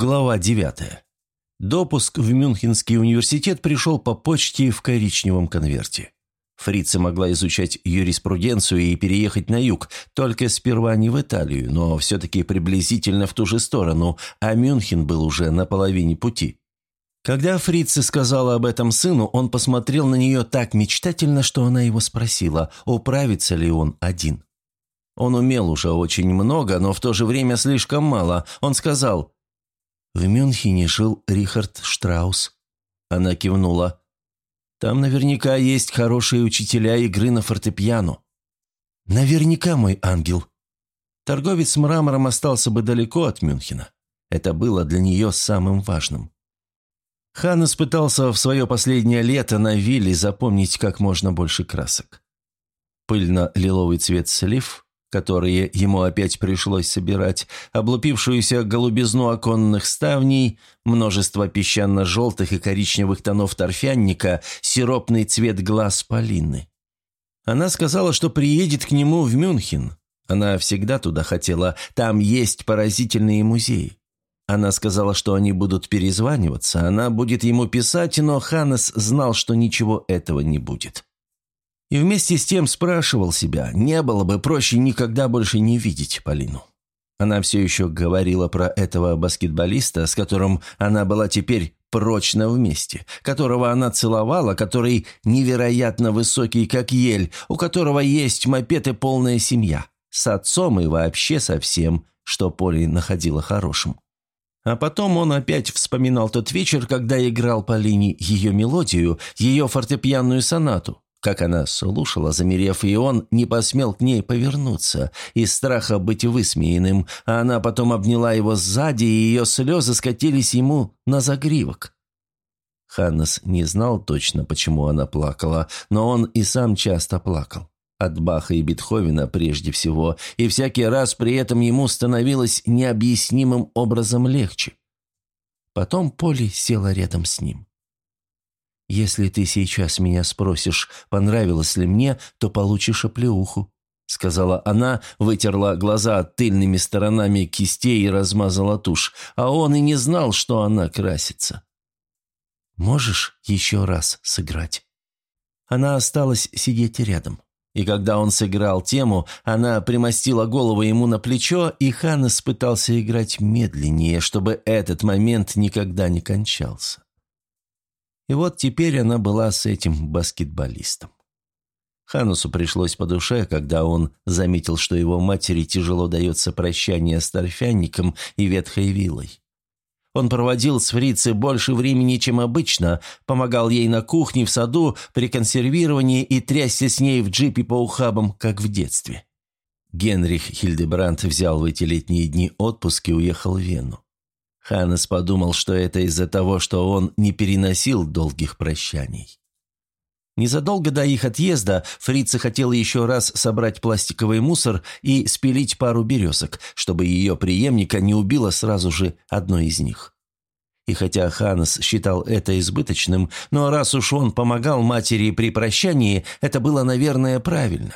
Глава 9. Допуск в Мюнхенский университет пришел по почте в коричневом конверте. Фрица могла изучать юриспруденцию и переехать на юг, только сперва не в Италию, но все-таки приблизительно в ту же сторону, а Мюнхен был уже на половине пути. Когда Фрица сказала об этом сыну, он посмотрел на нее так мечтательно, что она его спросила, управится ли он один. Он умел уже очень много, но в то же время слишком мало. Он сказал в Мюнхене жил Рихард Штраус. Она кивнула. Там наверняка есть хорошие учителя игры на фортепиано. Наверняка, мой ангел. Торговец мрамором остался бы далеко от Мюнхена. Это было для нее самым важным. Ханнес пытался в свое последнее лето на вилле запомнить как можно больше красок. Пыльно-лиловый цвет слив, которые ему опять пришлось собирать, облупившуюся голубизну оконных ставней, множество песчано-желтых и коричневых тонов торфянника, сиропный цвет глаз Полины. Она сказала, что приедет к нему в Мюнхен. Она всегда туда хотела, там есть поразительные музеи. Она сказала, что они будут перезваниваться, она будет ему писать, но Ханнес знал, что ничего этого не будет. И вместе с тем спрашивал себя, не было бы проще никогда больше не видеть Полину. Она все еще говорила про этого баскетболиста, с которым она была теперь прочно вместе, которого она целовала, который невероятно высокий, как ель, у которого есть мопед и полная семья, с отцом и вообще со всем, что Поли находила хорошим. А потом он опять вспоминал тот вечер, когда играл Полине ее мелодию, ее фортепианную сонату, как она слушала, замерев, и он не посмел к ней повернуться, из страха быть высмеянным, а она потом обняла его сзади, и ее слезы скатились ему на загривок. Ханнес не знал точно, почему она плакала, но он и сам часто плакал. От Баха и Бетховена прежде всего, и всякий раз при этом ему становилось необъяснимым образом легче. Потом Поли села рядом с ним. «Если ты сейчас меня спросишь, понравилось ли мне, то получишь оплеуху», — сказала она, вытерла глаза тыльными сторонами кистей и размазала тушь, а он и не знал, что она красится. «Можешь еще раз сыграть?» Она осталась сидеть рядом. И когда он сыграл тему, она примостила голову ему на плечо, и Ханнес пытался играть медленнее, чтобы этот момент никогда не кончался. И вот теперь она была с этим баскетболистом. Ханусу пришлось по душе, когда он заметил, что его матери тяжело дается прощание с торфянником и ветхой вилой. Он проводил с фрицей больше времени, чем обычно, помогал ей на кухне, в саду, при консервировании и трясся с ней в джипе по ухабам, как в детстве. Генрих Хильдебранд взял в эти летние дни отпуск и уехал в Вену. Ханнес подумал, что это из-за того, что он не переносил долгих прощаний. Незадолго до их отъезда Фрица хотела еще раз собрать пластиковый мусор и спилить пару березок, чтобы ее преемника не убило сразу же одной из них. И хотя Ханнес считал это избыточным, но раз уж он помогал матери при прощании, это было, наверное, правильно.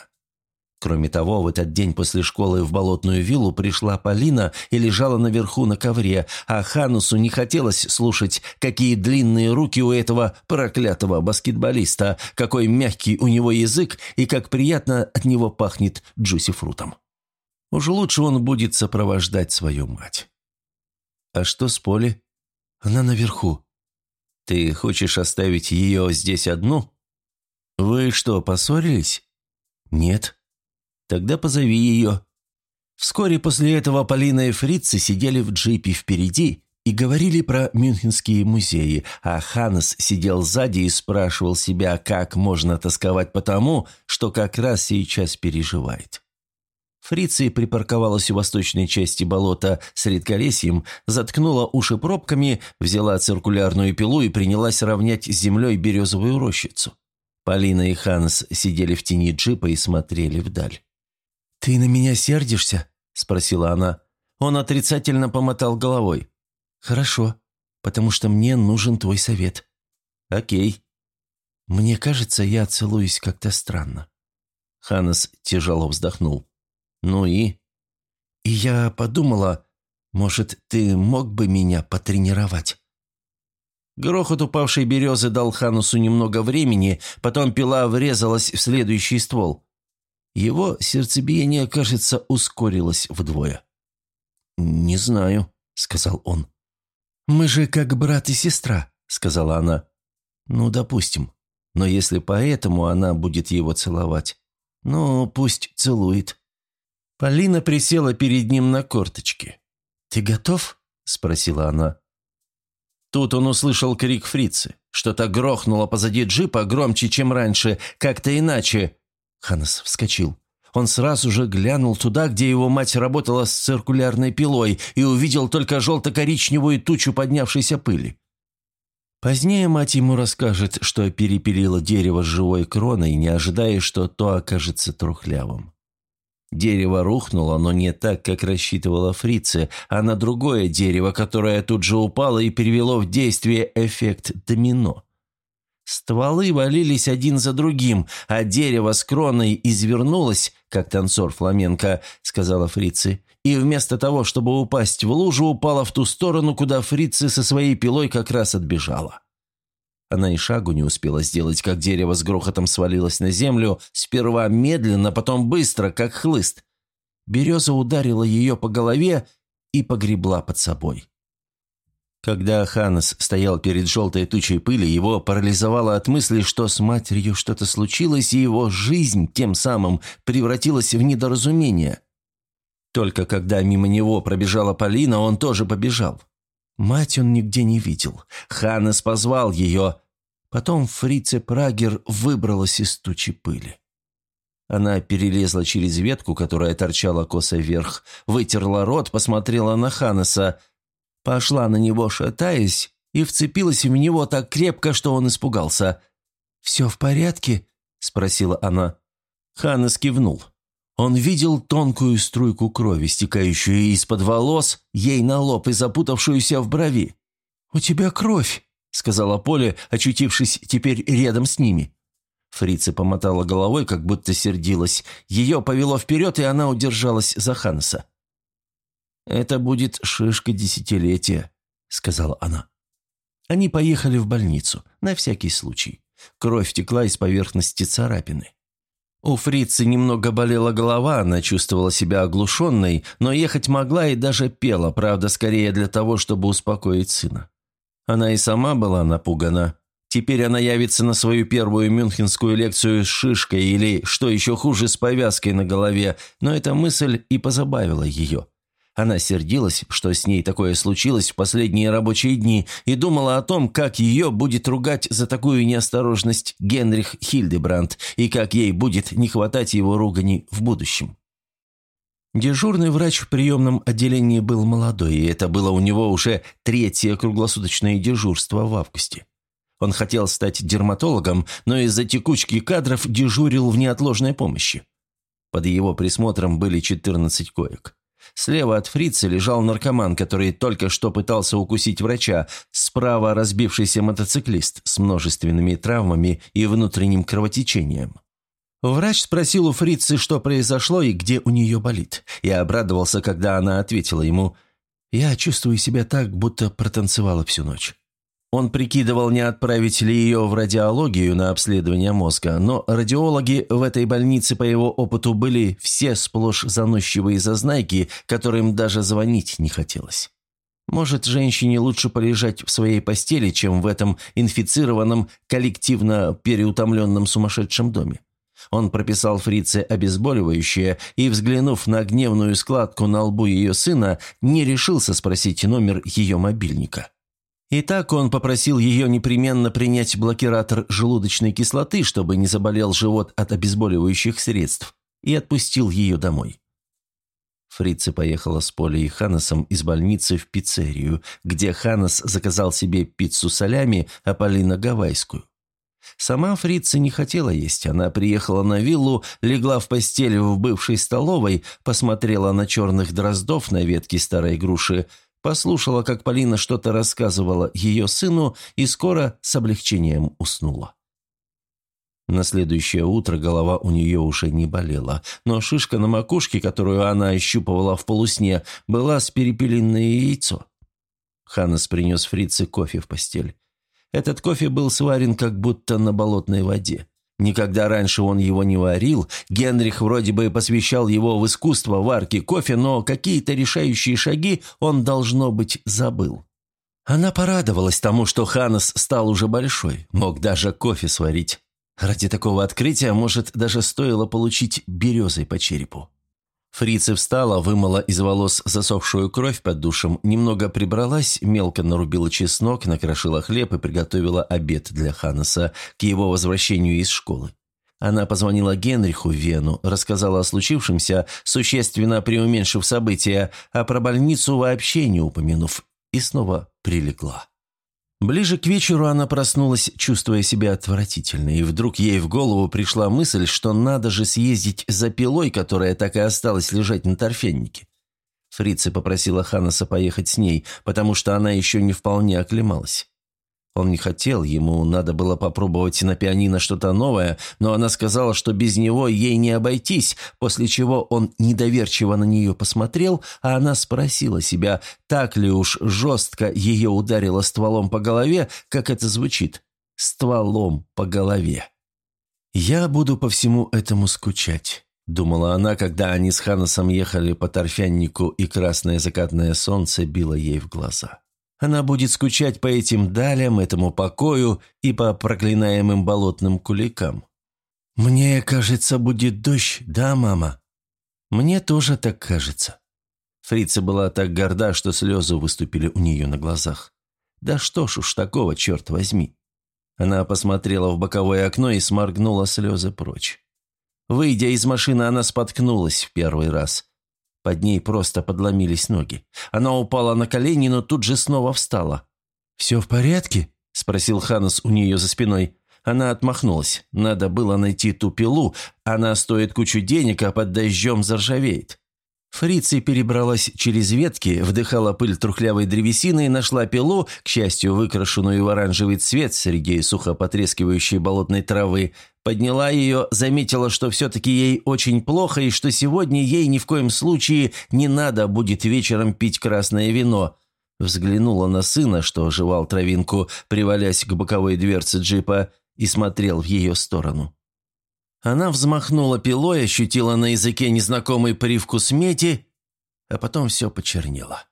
Кроме того, в этот день после школы в болотную виллу пришла Полина и лежала наверху на ковре, а Ханусу не хотелось слушать, какие длинные руки у этого проклятого баскетболиста, какой мягкий у него язык и как приятно от него пахнет джуси-фрутом. Уже лучше он будет сопровождать свою мать. «А что с Поли?» «Она наверху». «Ты хочешь оставить ее здесь одну?» «Вы что, поссорились?» «Нет». Тогда позови ее». Вскоре после этого Полина и Фрицы сидели в джипе впереди и говорили про мюнхенские музеи, а Ханнес сидел сзади и спрашивал себя, как можно тосковать по тому, что как раз сейчас переживает. Фриция припарковалась у восточной части болота с редколесьем, заткнула уши пробками, взяла циркулярную пилу и принялась равнять с землей березовую рощицу. Полина и Ханс сидели в тени джипа и смотрели вдаль. «Ты на меня сердишься?» – спросила она. Он отрицательно помотал головой. «Хорошо, потому что мне нужен твой совет». «Окей». «Мне кажется, я целуюсь как-то странно». Ханнес тяжело вздохнул. «Ну и?» «И я подумала, Может, ты мог бы меня потренировать?» Грохот упавшей березы дал Ханусу немного времени, потом пила врезалась в следующий ствол. Его сердцебиение, кажется, ускорилось вдвое. «Не знаю», — сказал он. «Мы же как брат и сестра», — сказала она. «Ну, допустим. Но если поэтому она будет его целовать, ну, пусть целует». Полина присела перед ним на корточки. «Ты готов?» – спросила она. Тут он услышал крик фрицы. Что-то грохнуло позади джипа громче, чем раньше, как-то иначе. Ханнес вскочил. Он сразу же глянул туда, где его мать работала с циркулярной пилой, и увидел только желто-коричневую тучу поднявшейся пыли. Позднее мать ему расскажет, что перепилила дерево с живой кроной, не ожидая, что то окажется трухлявым. Дерево рухнуло, но не так, как рассчитывала фрица, а на другое дерево, которое тут же упало и перевело в действие эффект домино. Стволы валились один за другим, а дерево с кроной извернулось, как танцор фламенко, сказала фрицы, и вместо того, чтобы упасть в лужу, упала в ту сторону, куда фрицы со своей пилой как раз отбежала. Она и шагу не успела сделать, как дерево с грохотом свалилось на землю, сперва медленно, потом быстро, как хлыст. Береза ударила ее по голове и погребла под собой. Когда Ханнес стоял перед желтой тучей пыли, его парализовало от мысли, что с матерью что-то случилось, и его жизнь тем самым превратилась в недоразумение. Только когда мимо него пробежала Полина, он тоже побежал. Мать он нигде не видел. Ханнес позвал ее. Потом фрице Прагер выбралась из тучи пыли. Она перелезла через ветку, которая торчала косо вверх, вытерла рот, посмотрела на Ханнеса, пошла на него, шатаясь, и вцепилась в него так крепко, что он испугался. «Все в порядке?» – спросила она. Ханнес кивнул. Он видел тонкую струйку крови, стекающую из-под волос, ей на лоб и запутавшуюся в брови. «У тебя кровь», — сказала Поля, очутившись теперь рядом с ними. Фрица помотала головой, как будто сердилась. Ее повело вперед, и она удержалась за Ханса. «Это будет шишка десятилетия», — сказала она. Они поехали в больницу, на всякий случай. Кровь текла из поверхности царапины. У фрицы немного болела голова, она чувствовала себя оглушенной, но ехать могла и даже пела, правда, скорее для того, чтобы успокоить сына. Она и сама была напугана. Теперь она явится на свою первую мюнхенскую лекцию с шишкой или, что еще хуже, с повязкой на голове, но эта мысль и позабавила ее. Она сердилась, что с ней такое случилось в последние рабочие дни, и думала о том, как ее будет ругать за такую неосторожность Генрих Хильдебранд, и как ей будет не хватать его ругани в будущем. Дежурный врач в приемном отделении был молодой, и это было у него уже третье круглосуточное дежурство в августе. Он хотел стать дерматологом, но из-за текучки кадров дежурил в неотложной помощи. Под его присмотром были 14 коек. Слева от фрица лежал наркоман, который только что пытался укусить врача, справа разбившийся мотоциклист с множественными травмами и внутренним кровотечением. Врач спросил у фрицы, что произошло и где у нее болит. Я обрадовался, когда она ответила ему «Я чувствую себя так, будто протанцевала всю ночь». Он прикидывал, не отправить ли ее в радиологию на обследование мозга, но радиологи в этой больнице по его опыту были все сплошь заносчивые зазнайки, которым даже звонить не хотелось. Может, женщине лучше полежать в своей постели, чем в этом инфицированном, коллективно переутомленном сумасшедшем доме. Он прописал фрице обезболивающее и, взглянув на гневную складку на лбу ее сына, не решился спросить номер ее мобильника. Итак, он попросил ее непременно принять блокиратор желудочной кислоты, чтобы не заболел живот от обезболивающих средств, и отпустил ее домой. Фрица поехала с Полей и Ханнесом из больницы в пиццерию, где Ханнес заказал себе пиццу солями, а Полина – гавайскую. Сама Фрица не хотела есть. Она приехала на виллу, легла в постель в бывшей столовой, посмотрела на черных дроздов на ветке старой груши, Послушала, как Полина что-то рассказывала ее сыну и скоро с облегчением уснула. На следующее утро голова у нее уже не болела, но шишка на макушке, которую она ощупывала в полусне, была с перепелиное яйцо. Ханнес принес фрице кофе в постель. Этот кофе был сварен как будто на болотной воде. Никогда раньше он его не варил, Генрих вроде бы посвящал его в искусство варки кофе, но какие-то решающие шаги он, должно быть, забыл. Она порадовалась тому, что Ханнес стал уже большой, мог даже кофе сварить. Ради такого открытия, может, даже стоило получить березой по черепу. Фрица встала, вымыла из волос засохшую кровь под душем, немного прибралась, мелко нарубила чеснок, накрошила хлеб и приготовила обед для Ханнеса к его возвращению из школы. Она позвонила Генриху в Вену, рассказала о случившемся, существенно преуменьшив события, а про больницу вообще не упомянув, и снова прилегла. Ближе к вечеру она проснулась, чувствуя себя отвратительно, и вдруг ей в голову пришла мысль, что надо же съездить за пилой, которая так и осталась лежать на торфяннике. Фрица попросила Ханаса поехать с ней, потому что она еще не вполне оклемалась. Он не хотел, ему надо было попробовать на пианино что-то новое, но она сказала, что без него ей не обойтись, после чего он недоверчиво на нее посмотрел, а она спросила себя, так ли уж жестко ее ударило стволом по голове, как это звучит. Стволом по голове. «Я буду по всему этому скучать», — думала она, когда они с Ханасом ехали по торфяннику, и красное закатное солнце било ей в глаза. Она будет скучать по этим далям, этому покою и по проклинаемым болотным куликам. «Мне кажется, будет дождь, да, мама?» «Мне тоже так кажется». Фрица была так горда, что слезы выступили у нее на глазах. «Да что ж уж такого, черт возьми!» Она посмотрела в боковое окно и сморгнула слезы прочь. Выйдя из машины, она споткнулась в первый раз. Под ней просто подломились ноги. Она упала на колени, но тут же снова встала. «Все в порядке?» – спросил Ханас у нее за спиной. Она отмахнулась. Надо было найти ту пилу. Она стоит кучу денег, а под дождем заржавеет. Фрица перебралась через ветки, вдыхала пыль трухлявой древесины и нашла пилу, к счастью, выкрашенную в оранжевый цвет среди сухо потрескивающей болотной травы, подняла ее, заметила, что все-таки ей очень плохо и что сегодня ей ни в коем случае не надо будет вечером пить красное вино. Взглянула на сына, что жевал травинку, привалясь к боковой дверце джипа, и смотрел в ее сторону. Она взмахнула пилой, ощутила на языке незнакомый привкус меди, а потом все почернело.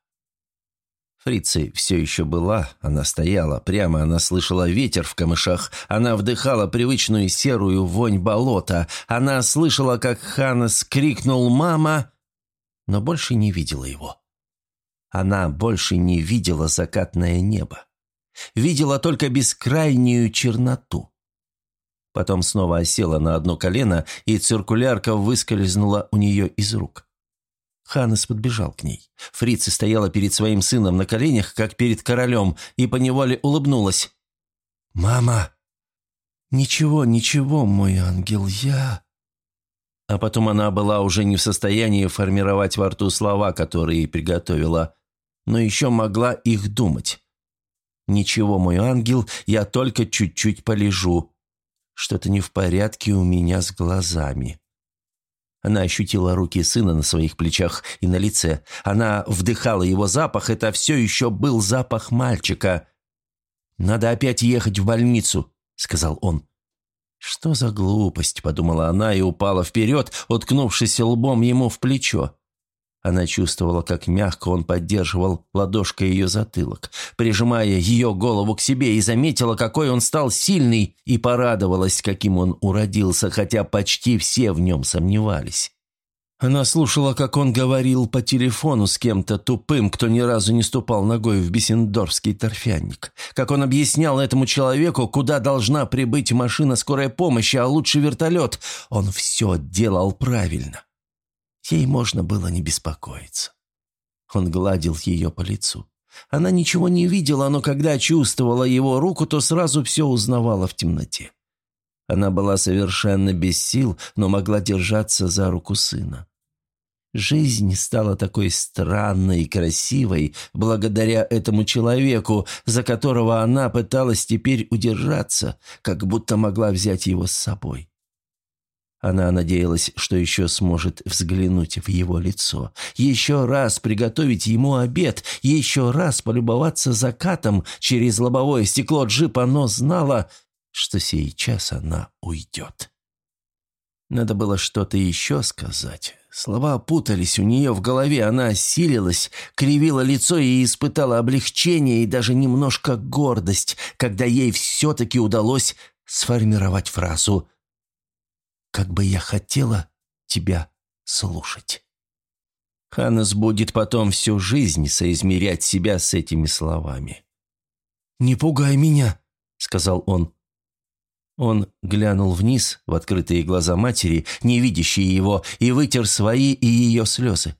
Фрицы все еще была, она стояла, прямо она слышала ветер в камышах, она вдыхала привычную серую вонь болота, она слышала, как Ханнес крикнул «Мама!», но больше не видела его. Она больше не видела закатное небо. Видела только бескрайнюю черноту. Потом снова осела на одно колено, и циркулярка выскользнула у нее из рук. Ханнес подбежал к ней. Фрица стояла перед своим сыном на коленях, как перед королем, и поневоле улыбнулась. «Мама!» «Ничего, ничего, мой ангел, я...» А потом она была уже не в состоянии формировать во рту слова, которые приготовила, но еще могла их думать. «Ничего, мой ангел, я только чуть-чуть полежу. Что-то не в порядке у меня с глазами. Она ощутила руки сына на своих плечах и на лице. Она вдыхала его запах, это все еще был запах мальчика. «Надо опять ехать в больницу», — сказал он. «Что за глупость?» — подумала она и упала вперед, уткнувшись лбом ему в плечо. Она чувствовала, как мягко он поддерживал ладошкой ее затылок, прижимая ее голову к себе, и заметила, какой он стал сильный, и порадовалась, каким он уродился, хотя почти все в нем сомневались. Она слушала, как он говорил по телефону с кем-то тупым, кто ни разу не ступал ногой в Бессендорфский торфянник. Как он объяснял этому человеку, куда должна прибыть машина скорой помощи, а лучше вертолет. Он все делал правильно. Ей можно было не беспокоиться. Он гладил ее по лицу. Она ничего не видела, но когда чувствовала его руку, то сразу все узнавала в темноте. Она была совершенно без сил, но могла держаться за руку сына. Жизнь стала такой странной и красивой благодаря этому человеку, за которого она пыталась теперь удержаться, как будто могла взять его с собой. Она надеялась, что еще сможет взглянуть в его лицо, еще раз приготовить ему обед, еще раз полюбоваться закатом через лобовое стекло джипа, но знала, что сейчас она уйдет. Надо было что-то еще сказать. Слова путались у нее в голове, она осилилась, кривила лицо и испытала облегчение и даже немножко гордость, когда ей все-таки удалось сформировать фразу «Как бы я хотела тебя слушать». Ханнес будет потом всю жизнь соизмерять себя с этими словами. «Не пугай меня», — сказал он. Он глянул вниз в открытые глаза матери, не видящие его, и вытер свои и ее слезы.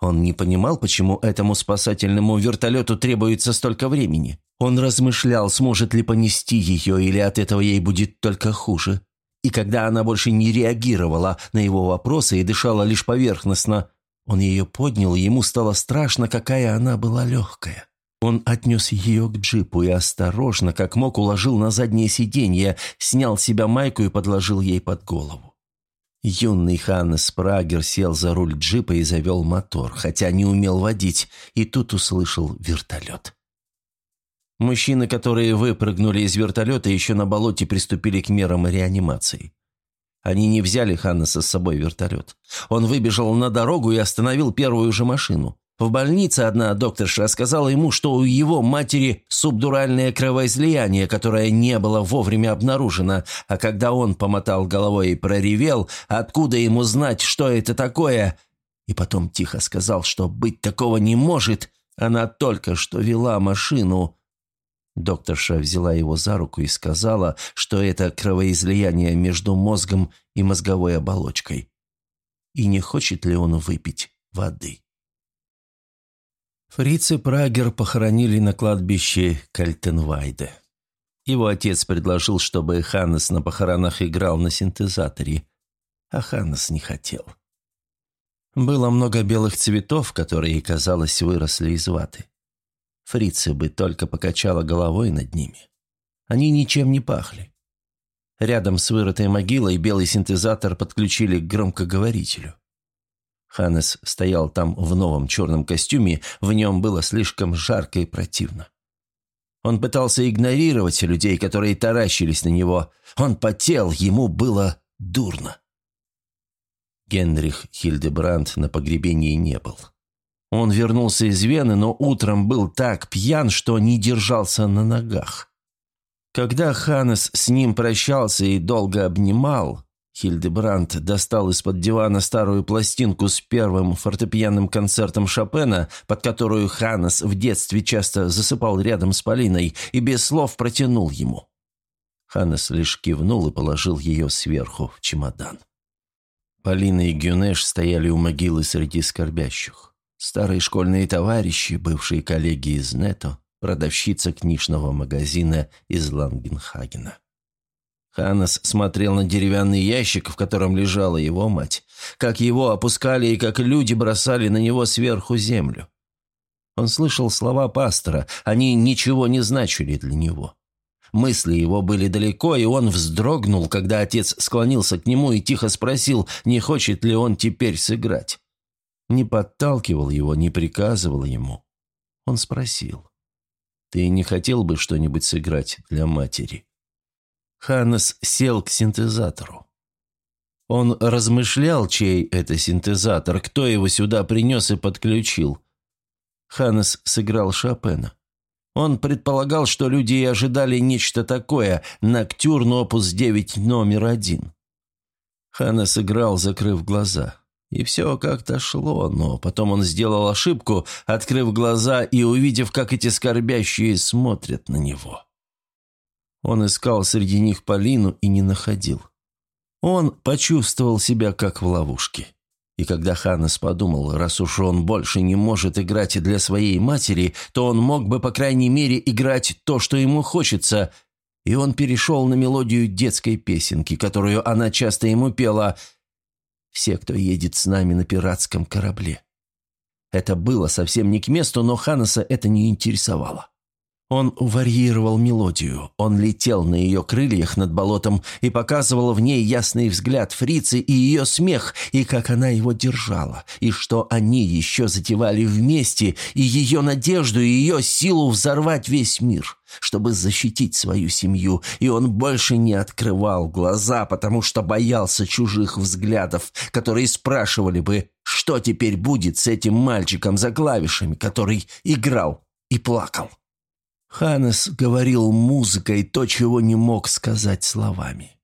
Он не понимал, почему этому спасательному вертолету требуется столько времени. Он размышлял, сможет ли понести ее, или от этого ей будет только хуже. И когда она больше не реагировала на его вопросы и дышала лишь поверхностно, он ее поднял, и ему стало страшно, какая она была легкая. Он отнес ее к джипу и осторожно, как мог, уложил на заднее сиденье, снял с себя майку и подложил ей под голову. Юный Ханнес Прагер сел за руль джипа и завел мотор, хотя не умел водить, и тут услышал вертолет. Мужчины, которые выпрыгнули из вертолета, еще на болоте приступили к мерам реанимации. Они не взяли Ханнеса с собой вертолет. Он выбежал на дорогу и остановил первую же машину. В больнице одна докторша сказала ему, что у его матери субдуральное кровоизлияние, которое не было вовремя обнаружено, а когда он помотал головой и проревел, откуда ему знать, что это такое, и потом тихо сказал, что быть такого не может, она только что вела машину. Докторша взяла его за руку и сказала, что это кровоизлияние между мозгом и мозговой оболочкой. И не хочет ли он выпить воды? Фрицы Прагер похоронили на кладбище Кальтенвайде. Его отец предложил, чтобы Ханнес на похоронах играл на синтезаторе, а Ханнес не хотел. Было много белых цветов, которые, казалось, выросли из ваты. Фрицы бы только покачала головой над ними. Они ничем не пахли. Рядом с вырытой могилой белый синтезатор подключили к громкоговорителю. Ханнес стоял там в новом черном костюме, в нем было слишком жарко и противно. Он пытался игнорировать людей, которые таращились на него. Он потел, ему было дурно. Генрих Хильдебранд на погребении не был. Он вернулся из Вены, но утром был так пьян, что не держался на ногах. Когда Ханнес с ним прощался и долго обнимал, Хильдебранд достал из-под дивана старую пластинку с первым фортепианным концертом Шопена, под которую Ханнес в детстве часто засыпал рядом с Полиной, и без слов протянул ему. Ханнес лишь кивнул и положил ее сверху в чемодан. Полина и Гюнеш стояли у могилы среди скорбящих. Старые школьные товарищи, бывшие коллеги из Нето, продавщица книжного магазина из Лангенхагена. Ханнес смотрел на деревянный ящик, в котором лежала его мать. Как его опускали и как люди бросали на него сверху землю. Он слышал слова пастора, они ничего не значили для него. Мысли его были далеко, и он вздрогнул, когда отец склонился к нему и тихо спросил, не хочет ли он теперь сыграть. Не подталкивал его, не приказывал ему. Он спросил, «Ты не хотел бы что-нибудь сыграть для матери?» Ханнес сел к синтезатору. Он размышлял, чей это синтезатор, кто его сюда принес и подключил. Ханнес сыграл Шопена. Он предполагал, что люди и ожидали нечто такое, Ноктюрн опус 9 номер один. Ханнес играл, закрыв глаза. И все как-то шло, но потом он сделал ошибку, открыв глаза и увидев, как эти скорбящие смотрят на него. Он искал среди них Полину и не находил. Он почувствовал себя как в ловушке. И когда Ханнес подумал, раз уж он больше не может играть для своей матери, то он мог бы, по крайней мере, играть то, что ему хочется, и он перешел на мелодию детской песенки, которую она часто ему пела все, кто едет с нами на пиратском корабле». Это было совсем не к месту, но Ханнеса это не интересовало. Он варьировал мелодию, он летел на ее крыльях над болотом и показывал в ней ясный взгляд фрицы и ее смех, и как она его держала, и что они еще затевали вместе, и ее надежду, и ее силу взорвать весь мир, чтобы защитить свою семью, и он больше не открывал глаза, потому что боялся чужих взглядов, которые спрашивали бы, что теперь будет с этим мальчиком за клавишами, который играл и плакал. Ханес говорил музыкой то, чего не мог сказать словами.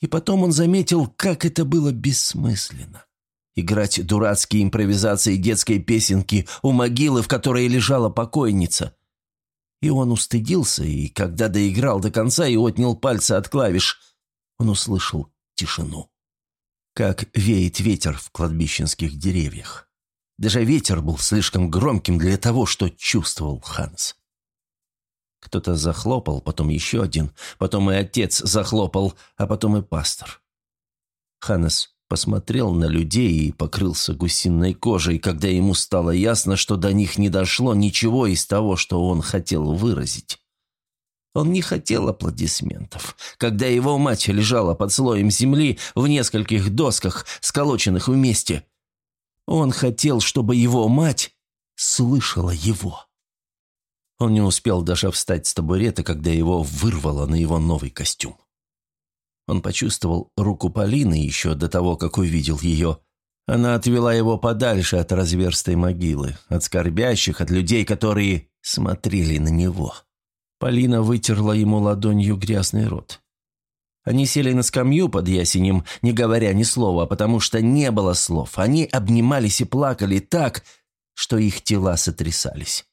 И потом он заметил, как это было бессмысленно. Играть дурацкие импровизации детской песенки у могилы, в которой лежала покойница. И он устыдился, и когда доиграл до конца и отнял пальцы от клавиш, он услышал тишину. Как веет ветер в кладбищенских деревьях. Даже ветер был слишком громким для того, что чувствовал Ханс. Кто-то захлопал, потом еще один, потом и отец захлопал, а потом и пастор. Ханнес посмотрел на людей и покрылся гусиной кожей, когда ему стало ясно, что до них не дошло ничего из того, что он хотел выразить. Он не хотел аплодисментов. Когда его мать лежала под слоем земли в нескольких досках, сколоченных вместе, он хотел, чтобы его мать слышала его. Он не успел даже встать с табурета, когда его вырвало на его новый костюм. Он почувствовал руку Полины еще до того, как увидел ее. Она отвела его подальше от разверстой могилы, от скорбящих, от людей, которые смотрели на него. Полина вытерла ему ладонью грязный рот. Они сели на скамью под ясенем, не говоря ни слова, потому что не было слов. Они обнимались и плакали так, что их тела сотрясались.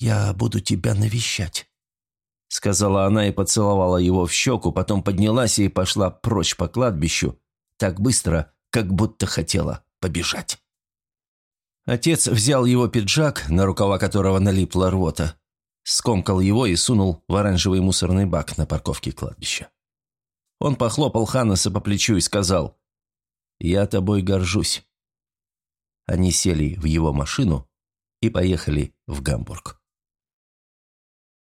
«Я буду тебя навещать», — сказала она и поцеловала его в щеку, потом поднялась и пошла прочь по кладбищу, так быстро, как будто хотела побежать. Отец взял его пиджак, на рукава которого налипла рвота, скомкал его и сунул в оранжевый мусорный бак на парковке кладбища. Он похлопал Ханнеса по плечу и сказал, «Я тобой горжусь». Они сели в его машину и поехали в Гамбург.